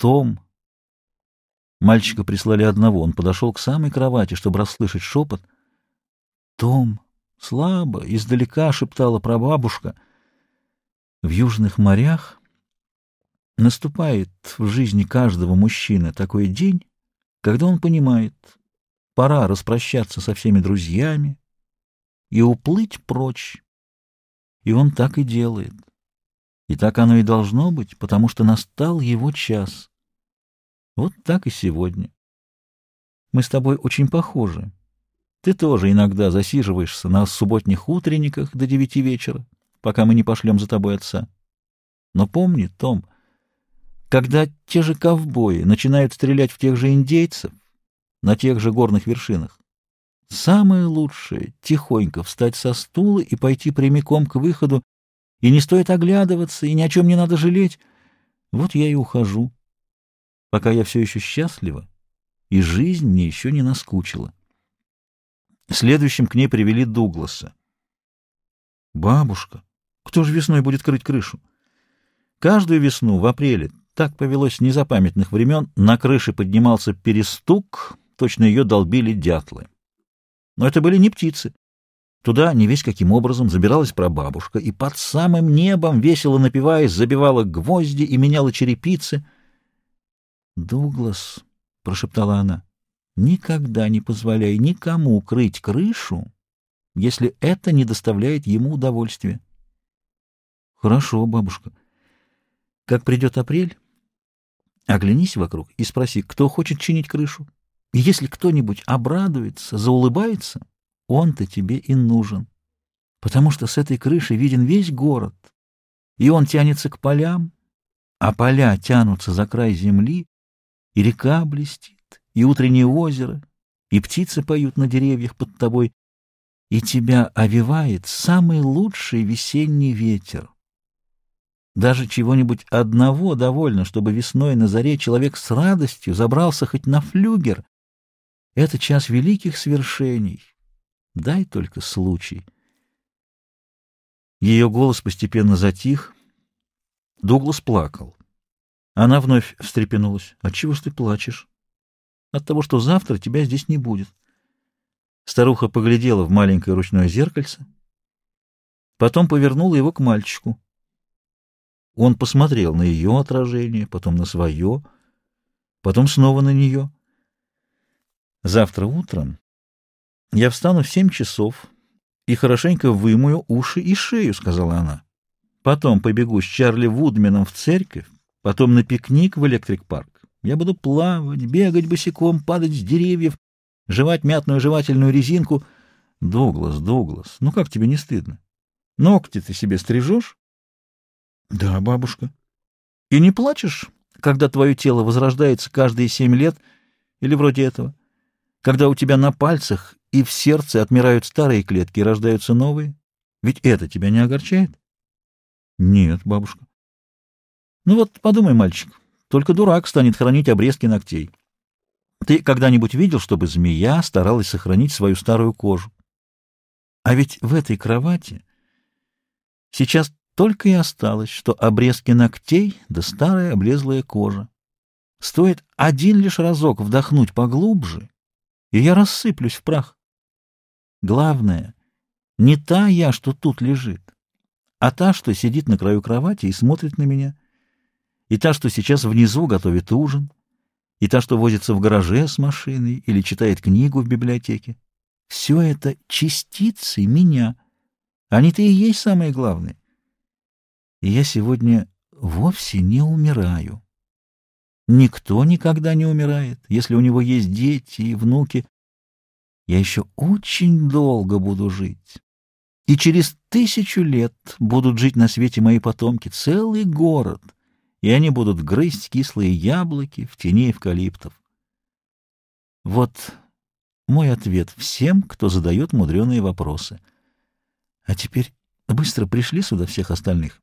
Том. Мальчика прислали одного. Он подошел к самой кровати, чтобы расслышать шепот. Том. Слабо, издалека шептала прабабушка. В южных морях наступает в жизни каждого мужчины такой день, когда он понимает, пора распрощаться со всеми друзьями и уплыть прочь. И он так и делает. И так оно и должно быть, потому что настал его час. Вот так и сегодня. Мы с тобой очень похожи. Ты тоже иногда засиживаешься на субботних утренниках до девяти вечера, пока мы не пошлем за тобой отца. Но помни, Том, когда те же ковбои начинают стрелять в тех же индейцев на тех же горных вершинах, самое лучшее — тихонько встать со стула и пойти прямиком к выходу, и не стоит оглядываться, и ни о чем не надо жалеть. Вот я и ухожу, пока я все еще счастлива, и жизнь мне еще не наскучила. Следующим к ней привели Дугласа. «Бабушка, кто же весной будет крыть крышу?» Каждую весну, в апреле, так повелось с незапамятных времен, на крыше поднимался перестук, точно ее долбили дятлы. Но это были не птицы. Туда, не весь каким образом, забиралась прабабушка, и под самым небом, весело напиваясь, забивала гвозди и меняла черепицы. «Дуглас», — прошептала она, — Никогда не позволяй никому укрыть крышу, если это не доставляет ему удовольствия. Хорошо, бабушка. Как придет апрель, оглянись вокруг и спроси, кто хочет чинить крышу. И если кто-нибудь обрадуется, заулыбается, он-то тебе и нужен. Потому что с этой крыши виден весь город, и он тянется к полям, а поля тянутся за край земли, и река блестит, и утреннее озеро, и птицы поют на деревьях под тобой, и тебя овивает самый лучший весенний ветер. Даже чего-нибудь одного довольно, чтобы весной на заре человек с радостью забрался хоть на флюгер. Это час великих свершений. Дай только случай. Ее голос постепенно затих. Дуглас плакал. Она вновь встрепенулась. — Отчего ж ты плачешь? от того, что завтра тебя здесь не будет. Старуха поглядела в маленькое ручное зеркальце, потом повернула его к мальчику. Он посмотрел на ее отражение, потом на свое, потом снова на нее. Завтра утром я встану в семь часов и хорошенько вымою уши и шею, — сказала она. Потом побегу с Чарли Вудменом в церковь, потом на пикник в электрик-парк. Я буду плавать, бегать босиком, падать с деревьев, жевать мятную жевательную резинку. Дуглас, Дуглас, ну как тебе не стыдно? Ногти ты себе стрижешь? Да, бабушка. И не плачешь, когда твое тело возрождается каждые семь лет или вроде этого? Когда у тебя на пальцах и в сердце отмирают старые клетки и рождаются новые? Ведь это тебя не огорчает? Нет, бабушка. Ну вот подумай, мальчик, только дурак станет хранить обрезки ногтей. Ты когда-нибудь видел, чтобы змея старалась сохранить свою старую кожу? А ведь в этой кровати сейчас только и осталось, что обрезки ногтей да старая облезлая кожа. Стоит один лишь разок вдохнуть поглубже, и я рассыплюсь в прах. Главное, не та я, что тут лежит, а та, что сидит на краю кровати и смотрит на меня — и та, что сейчас внизу готовит ужин, и та, что возится в гараже с машиной или читает книгу в библиотеке. Все это частицы меня. Они-то и есть самое главное. И я сегодня вовсе не умираю. Никто никогда не умирает, если у него есть дети и внуки. Я еще очень долго буду жить. И через тысячу лет будут жить на свете мои потомки, целый город — и они будут грызть кислые яблоки в тени эвкалиптов. Вот мой ответ всем, кто задает мудреные вопросы. А теперь быстро пришли сюда всех остальных.